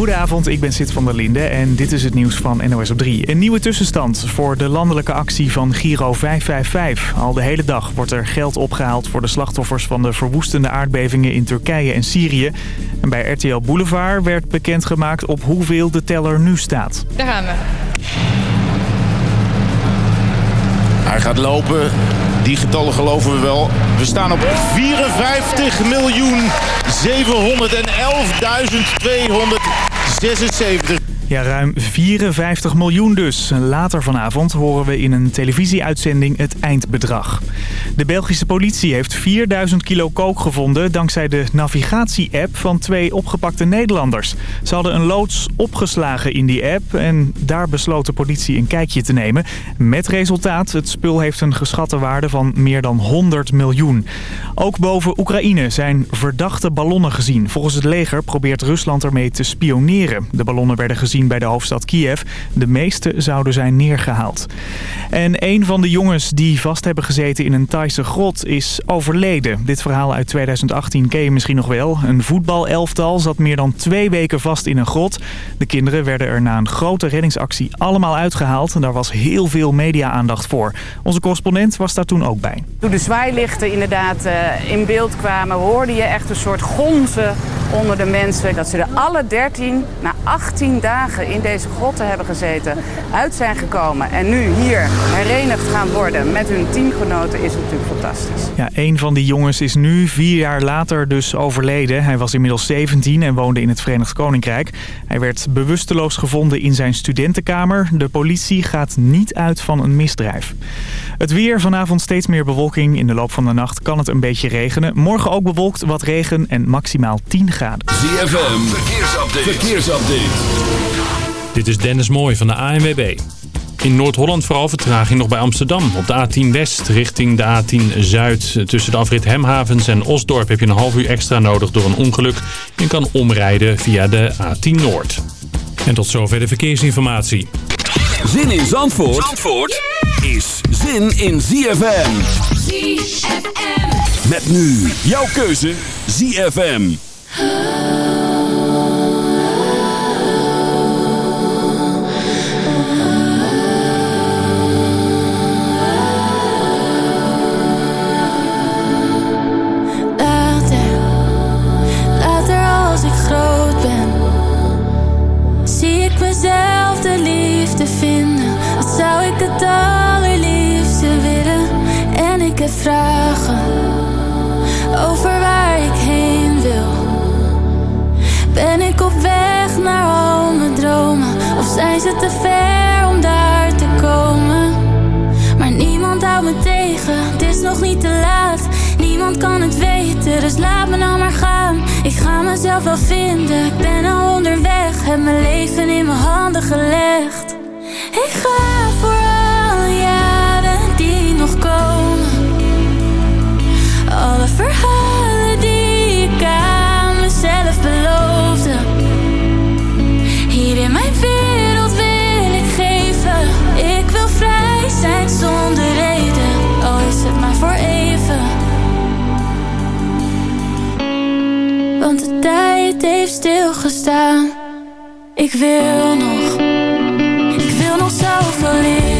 Goedenavond, ik ben Sid van der Linde en dit is het nieuws van NOS op 3. Een nieuwe tussenstand voor de landelijke actie van Giro 555. Al de hele dag wordt er geld opgehaald voor de slachtoffers van de verwoestende aardbevingen in Turkije en Syrië. En bij RTL Boulevard werd bekendgemaakt op hoeveel de teller nu staat. Daar gaan we. Hij gaat lopen. Die getallen geloven we wel. We staan op 54 miljoen 76. Ja, ruim 54 miljoen dus. Later vanavond horen we in een televisieuitzending het eindbedrag. De Belgische politie heeft 4000 kilo kook gevonden... dankzij de navigatie-app van twee opgepakte Nederlanders. Ze hadden een loods opgeslagen in die app... en daar besloot de politie een kijkje te nemen. Met resultaat, het spul heeft een geschatte waarde van meer dan 100 miljoen. Ook boven Oekraïne zijn verdachte ballonnen gezien. Volgens het leger probeert Rusland ermee te spioneren. De ballonnen werden gezien bij de hoofdstad Kiev. De meeste zouden zijn neergehaald. En een van de jongens die vast hebben gezeten in een Thaise grot is overleden. Dit verhaal uit 2018 ken je misschien nog wel. Een voetbalelftal zat meer dan twee weken vast in een grot. De kinderen werden er na een grote reddingsactie allemaal uitgehaald. En daar was heel veel media-aandacht voor. Onze correspondent was daar toen ook bij. Toen de zwaailichten inderdaad uh, in beeld kwamen... hoorde je echt een soort gonzen onder de mensen. Dat ze er alle 13 na 18 dagen in deze grotten hebben gezeten, uit zijn gekomen en nu hier herenigd gaan worden met hun teamgenoten is natuurlijk fantastisch. Ja, een van die jongens is nu vier jaar later dus overleden. Hij was inmiddels 17 en woonde in het Verenigd Koninkrijk. Hij werd bewusteloos gevonden in zijn studentenkamer. De politie gaat niet uit van een misdrijf. Het weer, vanavond steeds meer bewolking. In de loop van de nacht kan het een beetje regenen. Morgen ook bewolkt, wat regen en maximaal 10 graden. ZFM, verkeersupdate. verkeersupdate. Dit is Dennis Mooij van de ANWB. In Noord-Holland vooral vertraging nog bij Amsterdam. Op de A10 West richting de A10 Zuid. Tussen de afrit Hemhavens en Osdorp heb je een half uur extra nodig door een ongeluk. Je kan omrijden via de A10 Noord. En tot zover de verkeersinformatie. Zin in Zandvoort, Zandvoort is zin in ZFM. ZFM. Met nu jouw keuze ZFM. Mezelf de liefde vinden. Wat zou ik het allerliefste willen? En ik heb vragen over waar ik heen wil. Ben ik op weg naar al mijn dromen? Of zijn ze te ver om daar te komen? Maar niemand houdt me tegen, het is nog niet te laat. Niemand kan het weten, dus laat me nou maar gaan. Ik ga mezelf wel vinden, ik ben al onderweg. Heb mijn leven in mijn handen gelegd. Ik ga voor alle jaren die nog komen. Alle verhalen tijd heeft stilgestaan. Ik wil nog, ik wil nog zoveel leren.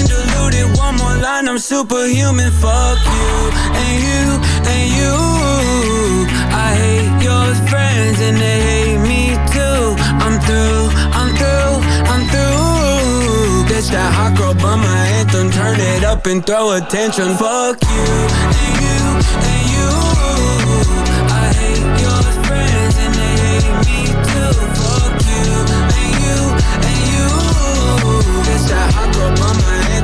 came diluted. One more line, I'm superhuman. Fuck you and you and you. I hate your friends and they hate me too. I'm through, I'm through, I'm through. This that hot girl bummer anthem. Turn it up and throw attention. Fuck you and you and you. I hate your friends and they hate me too. Fuck you and you and you. This that hot girl bummer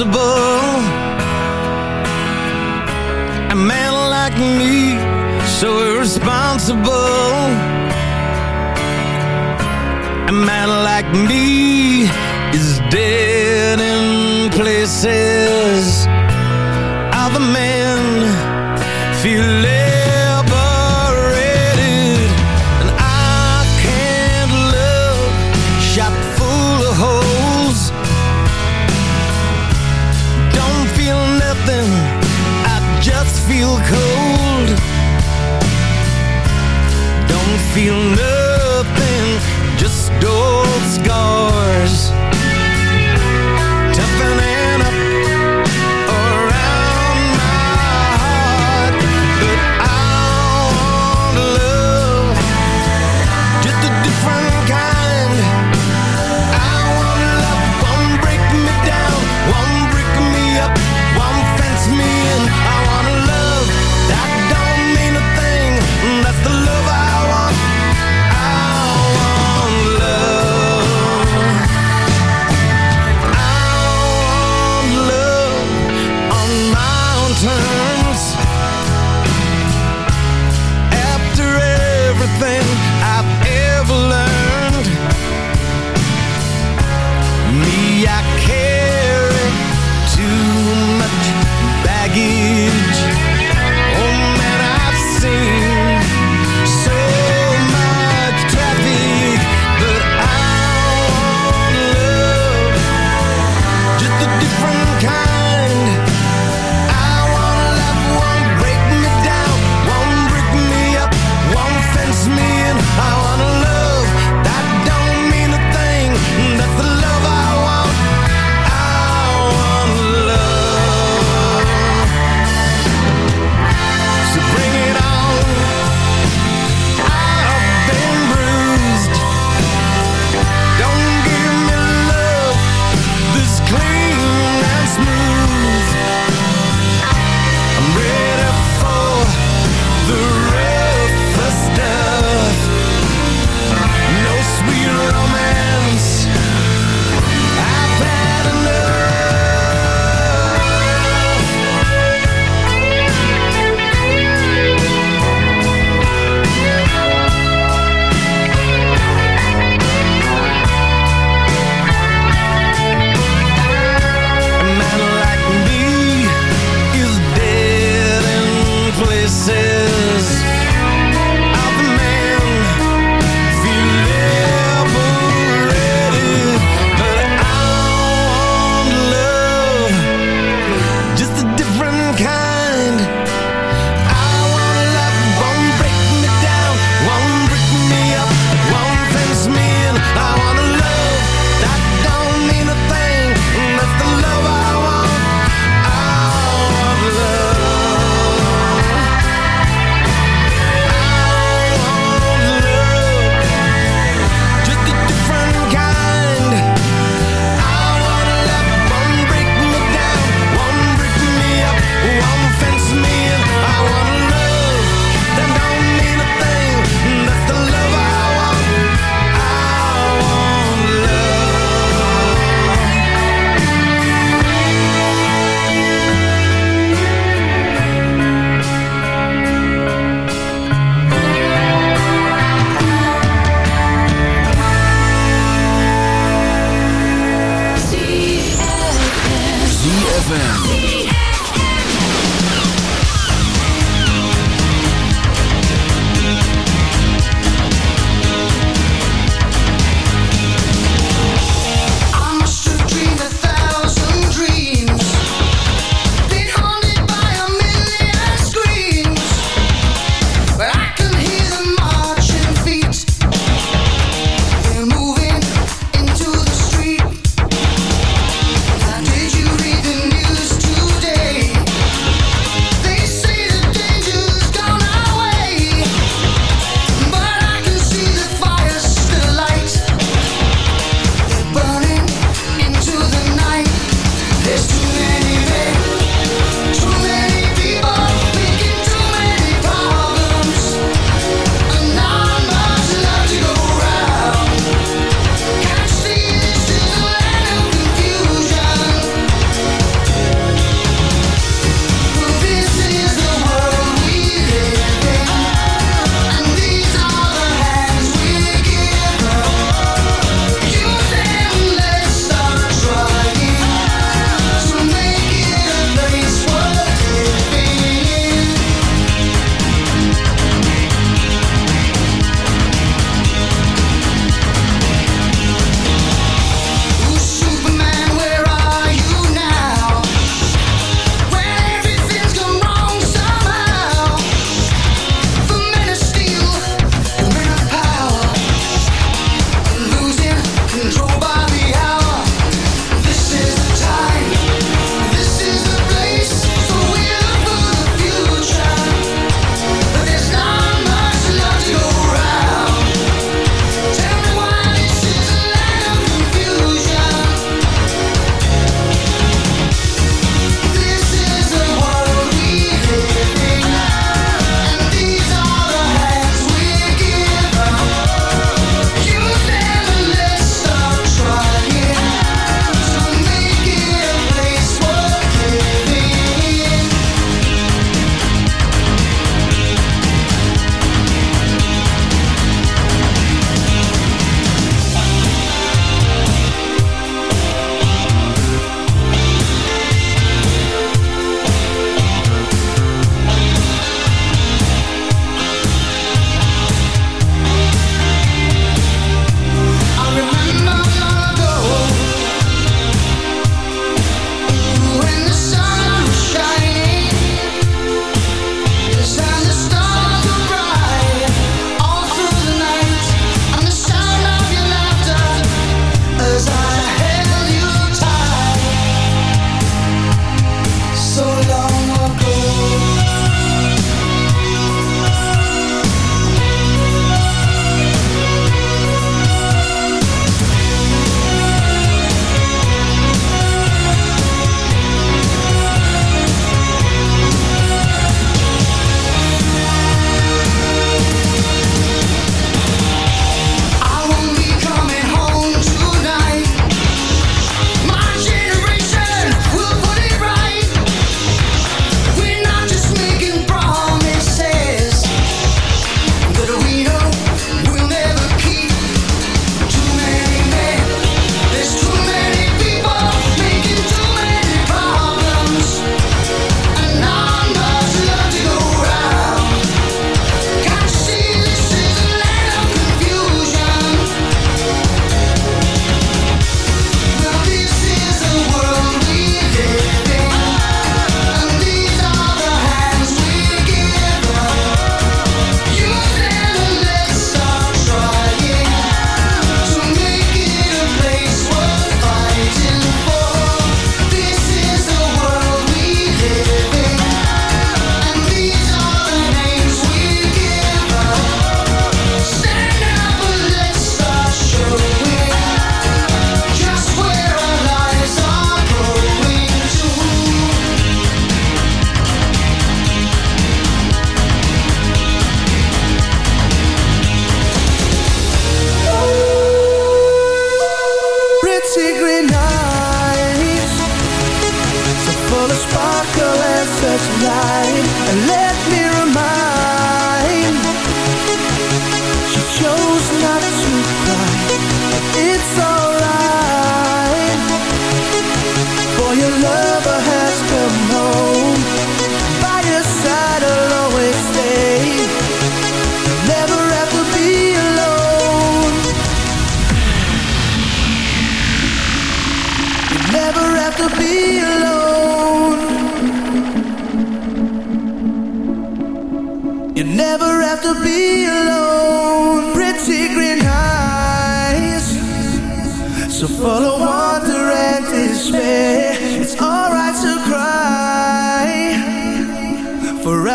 impossible.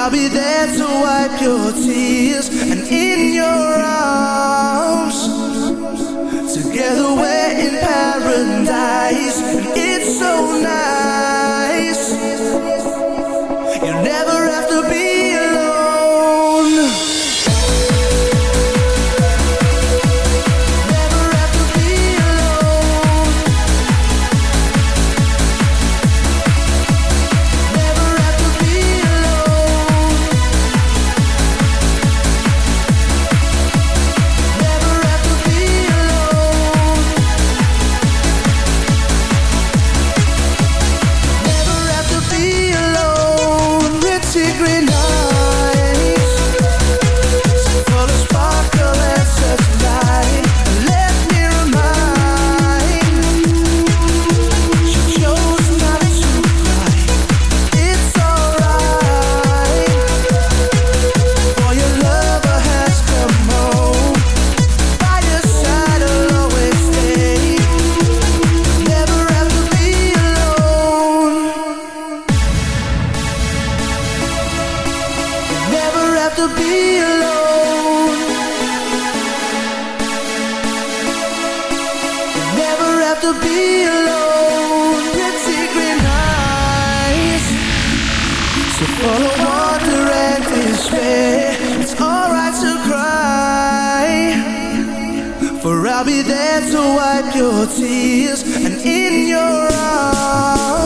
I'll be there to wipe your tears to be alone. Yet secret eyes So follow on direct this way It's alright to cry. For I'll be there to wipe your tears. And in your arms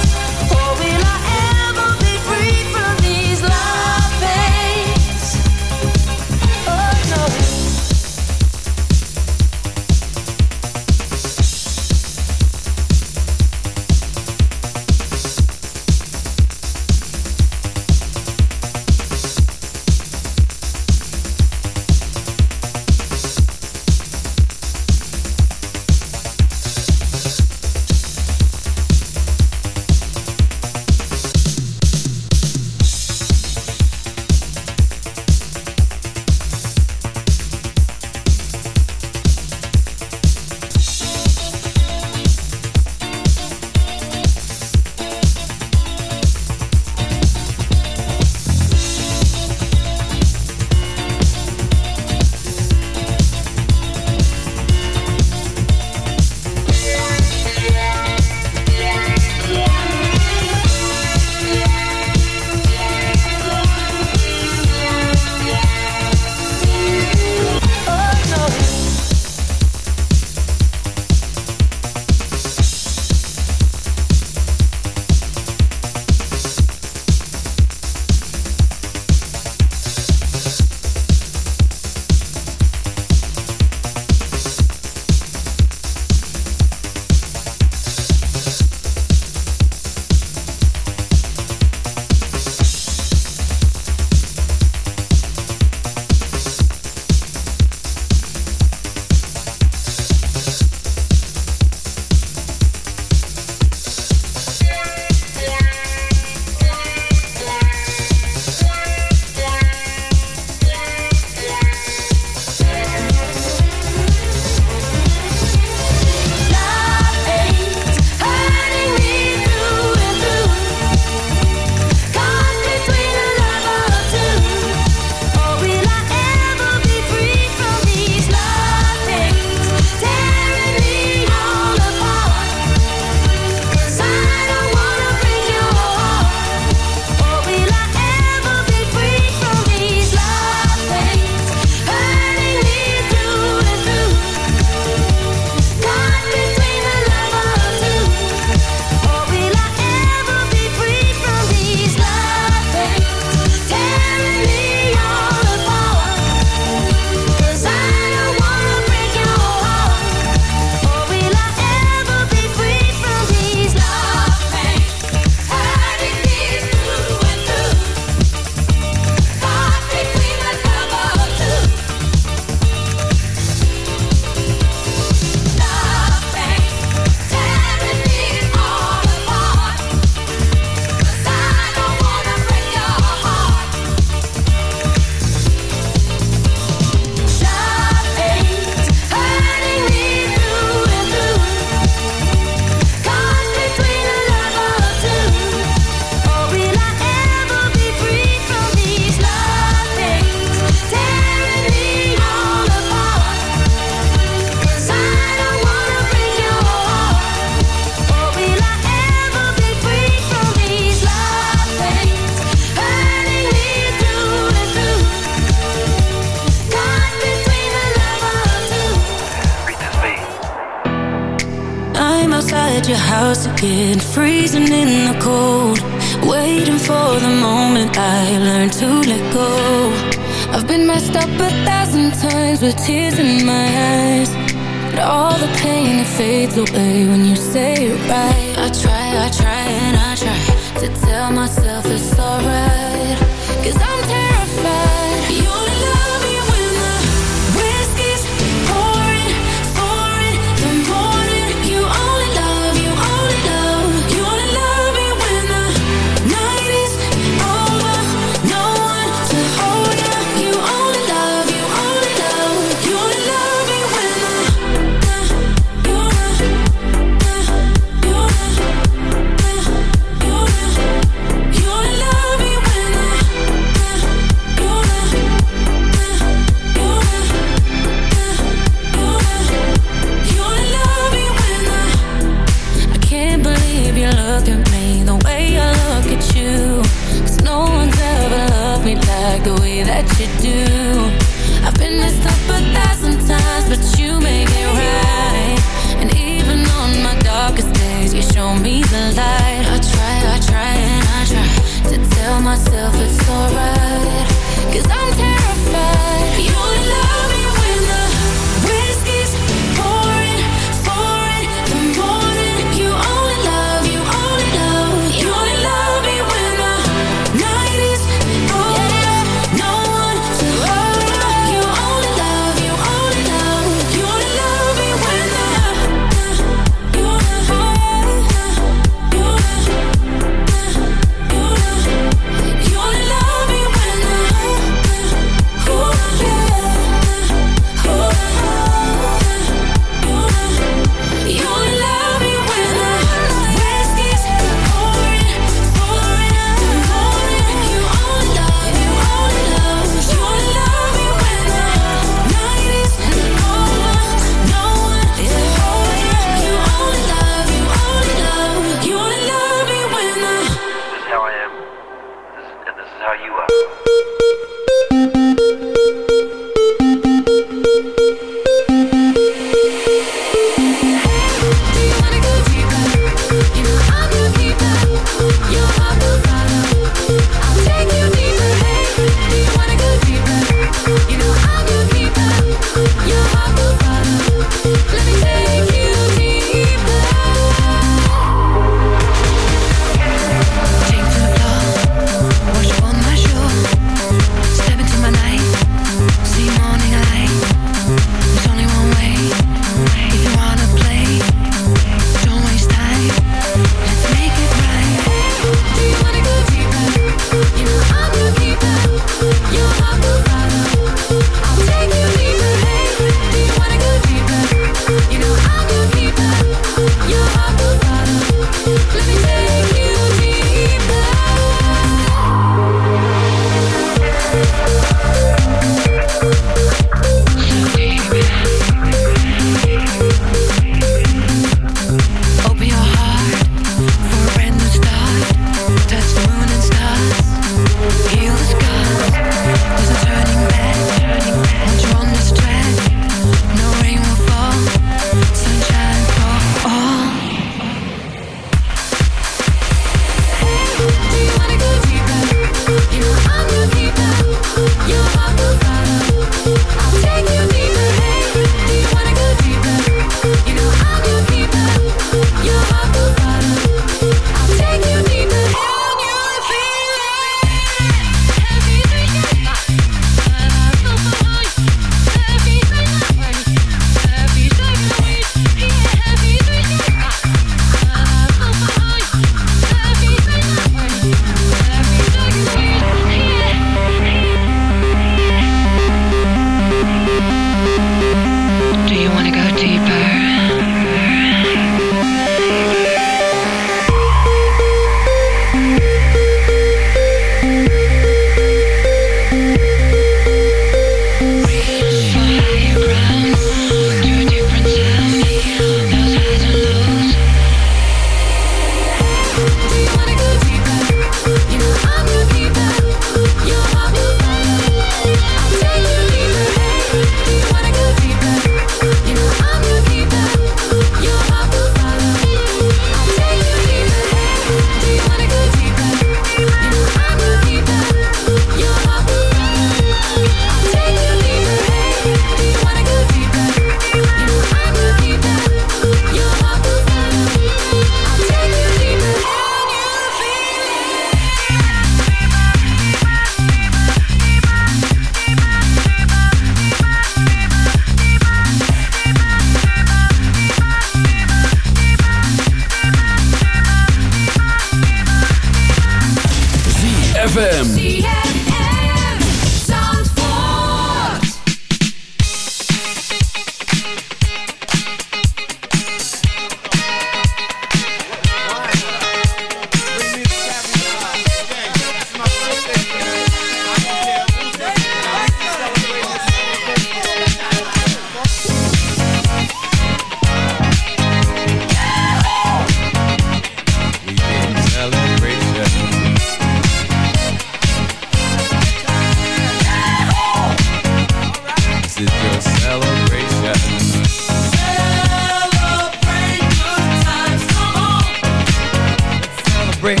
celebrate.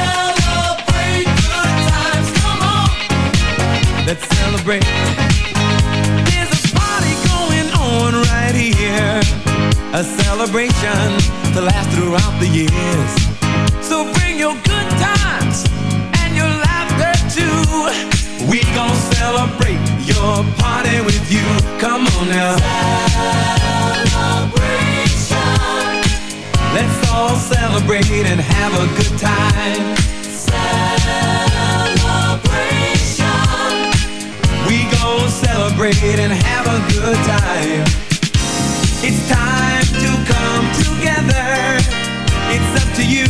Celebrate good times, come on. Let's celebrate. There's a party going on right here. A celebration to last throughout the years. So bring your good times and your laughter too. We gon' celebrate your party with you. Come on now. Celebrate Let's all celebrate and have a good time. Celebration. We gon' celebrate and have a good time. It's time to come together. It's up to you.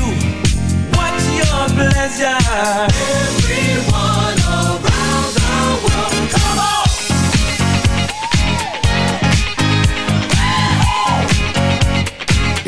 What's your pleasure? Everyone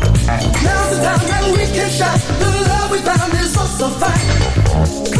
Now's the time that we can shine. The love we found is also fine.